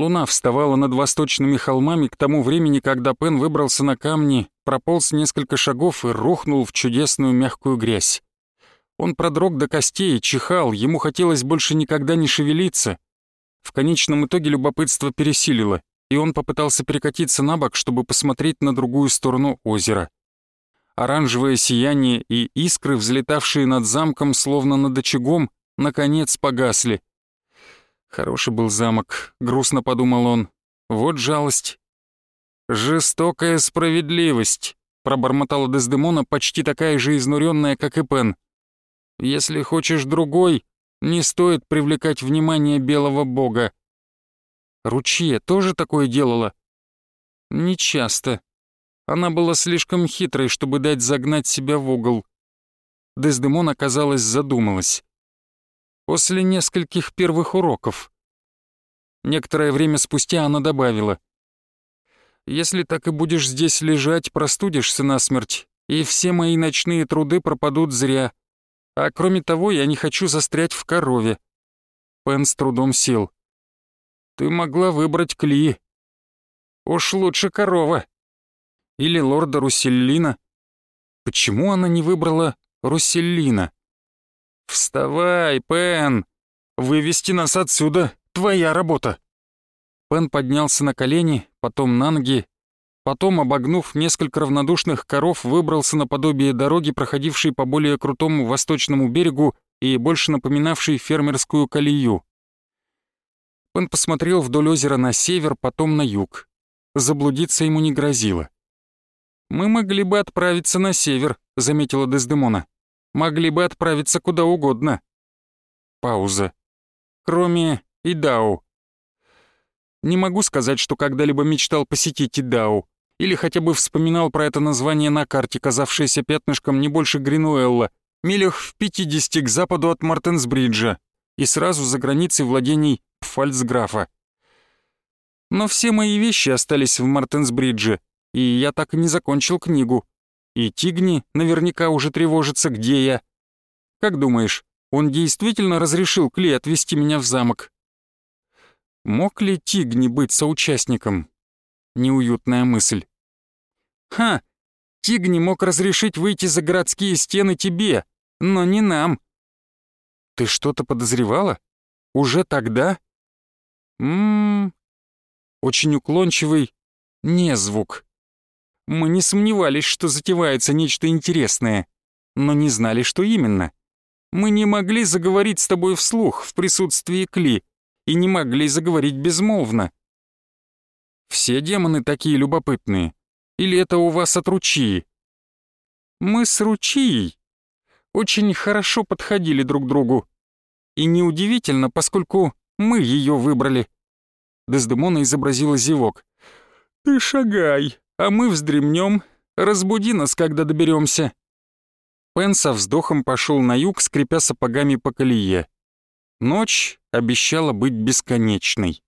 Луна вставала над восточными холмами к тому времени, когда Пен выбрался на камни, прополз несколько шагов и рухнул в чудесную мягкую грязь. Он продрог до костей, чихал, ему хотелось больше никогда не шевелиться. В конечном итоге любопытство пересилило, и он попытался перекатиться на бок, чтобы посмотреть на другую сторону озера. Оранжевое сияние и искры, взлетавшие над замком, словно над очагом, наконец погасли — Хороший был замок, грустно подумал он. Вот жалость. Жестокая справедливость, пробормотала Дездемона, почти такая же изнуренная, как и Пен. Если хочешь другой, не стоит привлекать внимание белого бога. Ручье тоже такое делала? Нечасто. Она была слишком хитрой, чтобы дать загнать себя в угол. Дездемона, казалось, задумалась после нескольких первых уроков. Некоторое время спустя она добавила. «Если так и будешь здесь лежать, простудишься насмерть, и все мои ночные труды пропадут зря. А кроме того, я не хочу застрять в корове». Пен с трудом сел. «Ты могла выбрать Кли. Уж лучше корова. Или лорда Русселлина. Почему она не выбрала Русселлина?» «Вставай, Пен! Вывести нас отсюда — твоя работа!» Пен поднялся на колени, потом на ноги, потом, обогнув несколько равнодушных коров, выбрался на подобие дороги, проходившей по более крутому восточному берегу и больше напоминавшей фермерскую колею. Пен посмотрел вдоль озера на север, потом на юг. Заблудиться ему не грозило. «Мы могли бы отправиться на север», — заметила Дездемона могли бы отправиться куда угодно. Пауза. Кроме Идау. Не могу сказать, что когда-либо мечтал посетить Идау, или хотя бы вспоминал про это название на карте, казавшееся пятнышком не больше Гринуэлла, милях в 50 к западу от Мартенсбриджа и сразу за границей владений Пфальцграфа. Но все мои вещи остались в Мартенсбридже, и я так и не закончил книгу. И Тигни наверняка уже тревожится, где я. Как думаешь, он действительно разрешил Клей отвезти меня в замок? Мог ли Тигни быть соучастником? Неуютная мысль. Ха! Тигни мог разрешить выйти за городские стены тебе, но не нам. Ты что-то подозревала? Уже тогда? Ммм... Очень уклончивый не звук. Мы не сомневались, что затевается нечто интересное, но не знали, что именно. Мы не могли заговорить с тобой вслух в присутствии Кли и не могли заговорить безмолвно. Все демоны такие любопытные. Или это у вас от Ручии? Мы с Ручией очень хорошо подходили друг другу. И неудивительно, поскольку мы ее выбрали. Дездемона изобразила зевок. «Ты шагай, а мы вздремнем. Разбуди нас, когда доберемся. Пен со вздохом пошел на юг, скрипя сапогами по колее. Ночь обещала быть бесконечной.